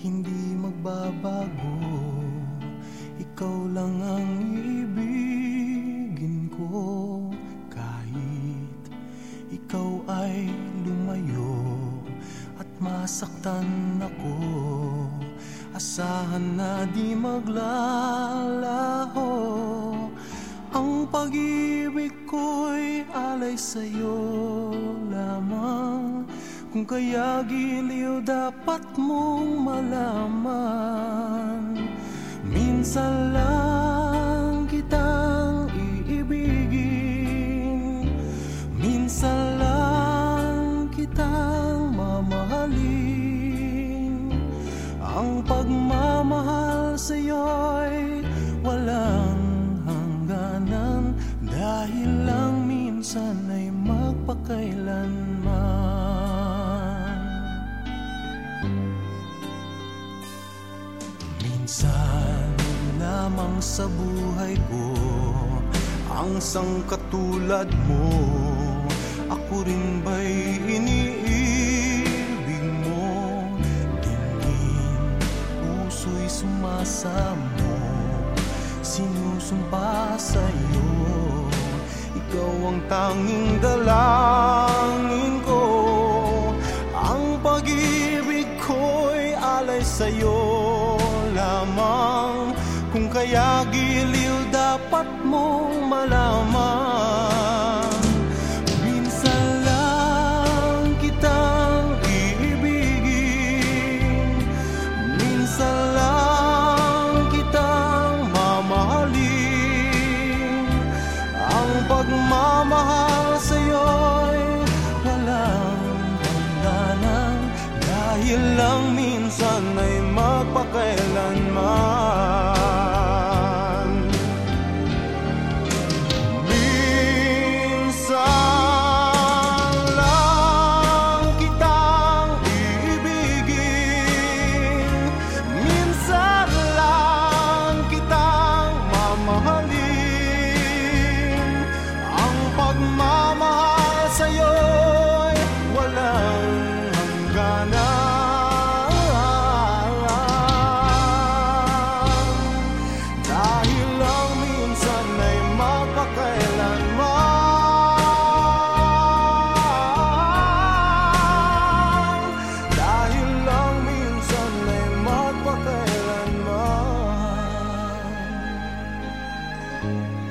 Hindi magbabago. Ikaw lang ang ibigin ko. Kahit ikaw ay lumayo At masaktan ako Asahan na di maglalaho. Ang pag-ibig ko'y alay sa'yo lamang Kung kaya giliw dapat mong malaman Minsan lang kitang iibigin. Minsan lang kitang mamahalin. Ang pagmamahal sa'yo'y walang hangganan. Dahil lang minsan ay magpakailanman Minsan lamang sa buhay ko Ang sangkatulad mo. Ako rin ba'y iniibig mo? Tingin, puso'y sumasamo Sinusumpa sa'yo. Ikaw ang tanging dalangin ko Ang pag-ibig ko'y alay sa'yo lamang. Kung kaya giliw dapat mong malaman. Minsan lang kitang iibigin. Minsan lang kitang mamahalin. Ang pagmamahal sa'yo'y walang hangganan Dahil lang minsan ay magpakailanman Pagmamahal sa'yo'y walang hangganan Música